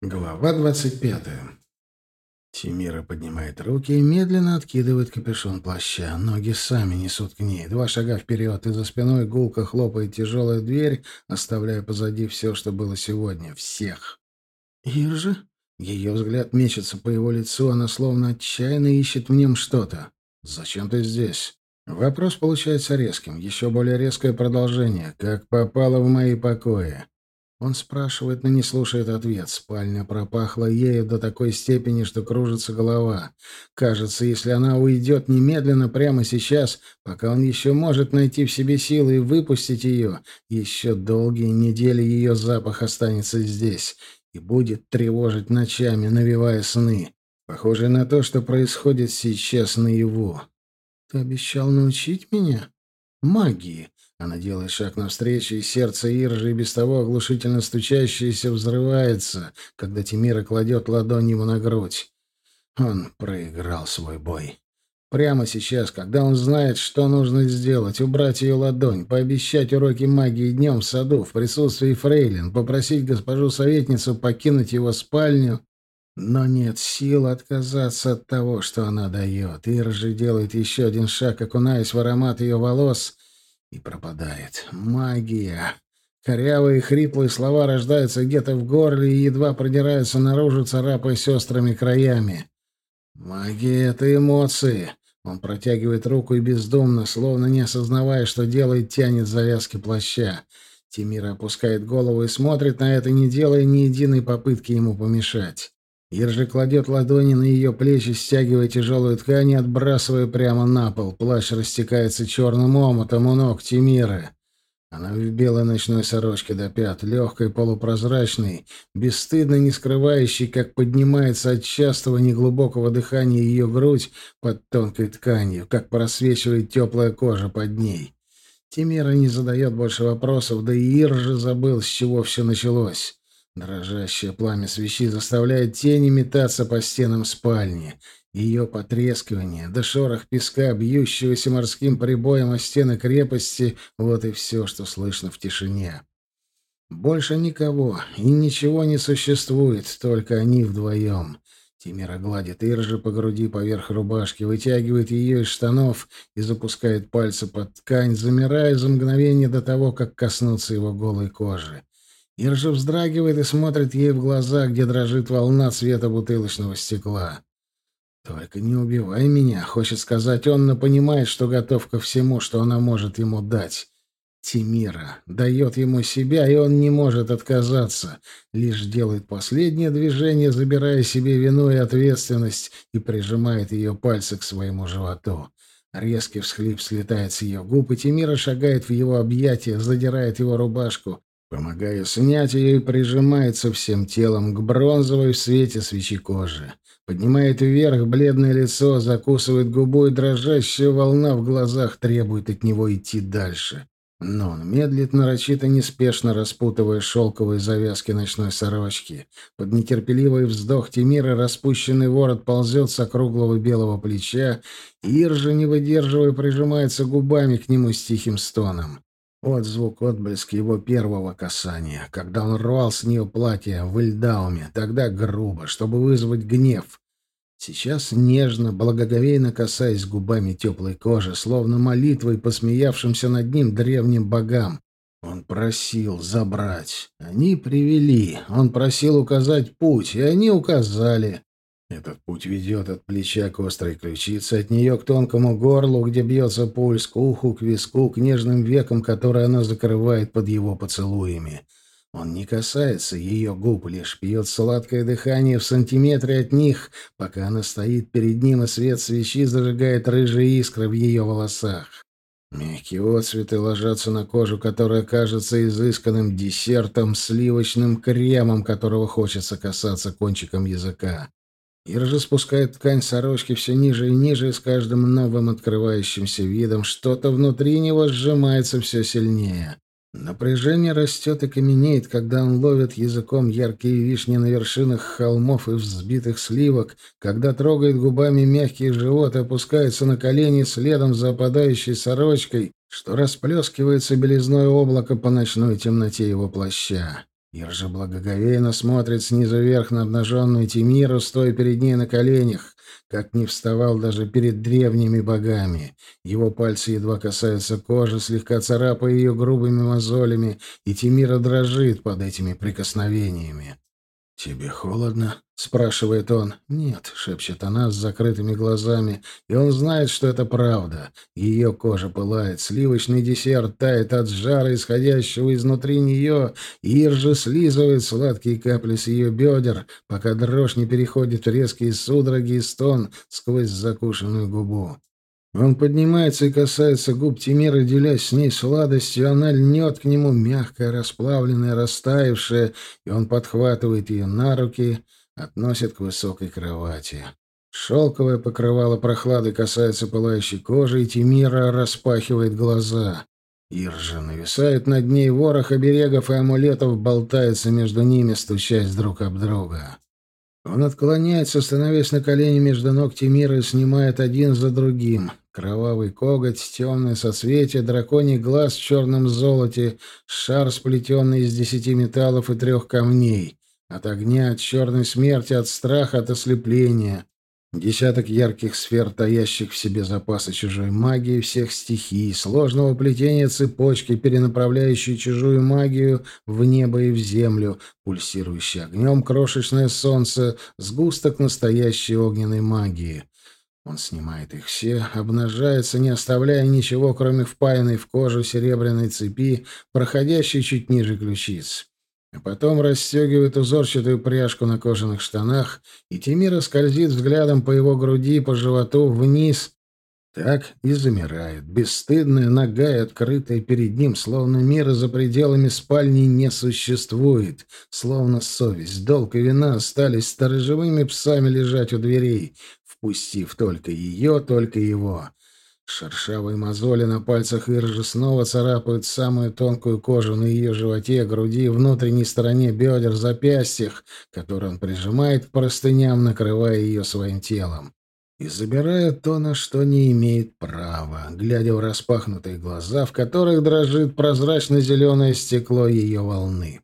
Глава двадцать пятая. Тимира поднимает руки и медленно откидывает капюшон плаща. Ноги сами несут к ней. Два шага вперед, и за спиной гулко хлопает тяжелая дверь, оставляя позади все, что было сегодня. Всех. Иржи? Ее взгляд мечется по его лицу, она словно отчаянно ищет в нем что-то. «Зачем ты здесь?» Вопрос получается резким. Еще более резкое продолжение. «Как попало в мои покои?» Он спрашивает, но не слушает ответ. Спальня пропахла ею до такой степени, что кружится голова. Кажется, если она уйдет немедленно, прямо сейчас, пока он еще может найти в себе силы и выпустить ее, еще долгие недели ее запах останется здесь и будет тревожить ночами, навевая сны, похожие на то, что происходит сейчас наяву. «Ты обещал научить меня?» «Магии», она делает шаг навстречу, и сердце Иржи, и без того оглушительно стучащееся, взрывается, когда Тимира кладет ладонь ему на грудь. Он проиграл свой бой. Прямо сейчас, когда он знает, что нужно сделать, убрать ее ладонь, пообещать уроки магии днем в саду, в присутствии фрейлин, попросить госпожу советницу покинуть его спальню, но нет сил отказаться от того, что она дает. Иржи делает еще один шаг, окунаясь в аромат ее волос — и пропадает. Магия. Корявые хриплые слова рождаются где-то в горле и едва продираются наружу, царапая сестрами краями. Магия — это эмоции. Он протягивает руку и бездумно, словно не осознавая, что делает, тянет завязки плаща. Тимира опускает голову и смотрит на это, не делая ни единой попытки ему помешать. Иржи кладет ладони на ее плечи, стягивая тяжелую ткань и отбрасывая прямо на пол. Плащ растекается черным омутом у ног Тимиры. Она в белой ночной сорочке до пят, легкой, полупрозрачной, бесстыдно не скрывающей, как поднимается от частого неглубокого дыхания ее грудь под тонкой тканью, как просвечивает теплая кожа под ней. Тимира не задает больше вопросов, да и Иржи забыл, с чего все началось. Дрожащее пламя свечи заставляет тени метаться по стенам спальни. Ее потрескивание, да шорох песка, бьющегося морским прибоем о стены крепости — вот и все, что слышно в тишине. Больше никого и ничего не существует, только они вдвоем. Тимира гладит Иржи по груди поверх рубашки, вытягивает ее из штанов и запускает пальцы под ткань, замирая за мгновение до того, как коснуться его голой кожи. Иржа вздрагивает и смотрит ей в глаза, где дрожит волна цвета бутылочного стекла. «Только не убивай меня», — хочет сказать он, но понимает, что готов ко всему, что она может ему дать. Тимира дает ему себя, и он не может отказаться, лишь делает последнее движение, забирая себе вину и ответственность, и прижимает ее пальцы к своему животу. Резкий всхлип слетает с ее губ, и Тимира шагает в его объятия, задирает его рубашку, Помогая снять ее и прижимается всем телом к бронзовой в свете свечи кожи. Поднимает вверх бледное лицо, закусывает губу, и дрожащая волна в глазах требует от него идти дальше. Но он медлит, нарочито неспешно распутывая шелковые завязки ночной сорочки. Под нетерпеливый вздох Тимира распущенный ворот ползет с округлого белого плеча, Иржа, не выдерживая, прижимается губами к нему с тихим стоном. Вот звук отблески его первого касания, когда он рвал с нее платье в Ильдауме, тогда грубо, чтобы вызвать гнев. Сейчас нежно, благоговейно касаясь губами теплой кожи, словно молитвой посмеявшимся над ним древним богам. Он просил забрать. Они привели. Он просил указать путь, и они указали. Этот путь ведет от плеча к острой ключице, от нее к тонкому горлу, где бьется пульс, к уху, к виску, к нежным векам, которые она закрывает под его поцелуями. Он не касается ее губ, лишь пьет сладкое дыхание в сантиметре от них, пока она стоит перед ним, и свет свечи зажигает рыжие искры в ее волосах. Мягкие отцветы ложатся на кожу, которая кажется изысканным десертом, сливочным кремом, которого хочется касаться кончиком языка. Ира спускает ткань сорочки все ниже и ниже, и с каждым новым открывающимся видом что-то внутри него сжимается все сильнее. Напряжение растет и каменеет, когда он ловит языком яркие вишни на вершинах холмов и взбитых сливок, когда трогает губами мягкий живот и опускается на колени следом за опадающей сорочкой, что расплескивается белизной облако по ночной темноте его плаща. Иржа благоговейно смотрит снизу вверх на обнаженную Тимиру, стоя перед ней на коленях, как не вставал даже перед древними богами. Его пальцы едва касаются кожи, слегка царапая ее грубыми мозолями, и Тимира дрожит под этими прикосновениями. «Тебе холодно?» — спрашивает он. «Нет», — шепчет она с закрытыми глазами, и он знает, что это правда. Ее кожа пылает, сливочный десерт тает от жара, исходящего изнутри нее, и Иржа слизывает сладкие капли с ее бедер, пока дрожь не переходит в резкие судороги и стон сквозь закушенную губу. Он поднимается и касается губ Тимира, делясь с ней сладостью. Она льнет к нему, мягкая, расплавленная, растаявшая, и он подхватывает ее на руки, относит к высокой кровати. Шелковое покрывало прохлады касается пылающей кожи, и Тимира распахивает глаза. Иржа нависает над ней ворох оберегов и амулетов, болтается между ними, стучась друг об друга. Он отклоняется, становясь на колени между ног Тимира и снимает один за другим. Кровавый коготь, темное соцветие, драконий глаз в черном золоте, шар, сплетенный из десяти металлов и трех камней. От огня, от черной смерти, от страха, от ослепления. Десяток ярких сфер, таящих в себе запасы чужой магии всех стихий, сложного плетения цепочки, перенаправляющей чужую магию в небо и в землю, пульсирующий огнем крошечное солнце, сгусток настоящей огненной магии. Он снимает их все, обнажается, не оставляя ничего, кроме впаянной в кожу серебряной цепи, проходящей чуть ниже ключиц а потом расстегивает узорчатую пряжку на кожаных штанах, и Тимира скользит взглядом по его груди, по животу, вниз. Так и замирает, бесстыдная нога открытая перед ним, словно мира за пределами спальни не существует, словно совесть, долг и вина остались сторожевыми псами лежать у дверей, впустив только ее, только его. Шершавые мозоли на пальцах Иржи снова царапают самую тонкую кожу на ее животе, груди, внутренней стороне бедер, запястьях, которые он прижимает к простыням, накрывая ее своим телом. И забирает то, на что не имеет права, глядя в распахнутые глаза, в которых дрожит прозрачно-зеленое стекло ее волны.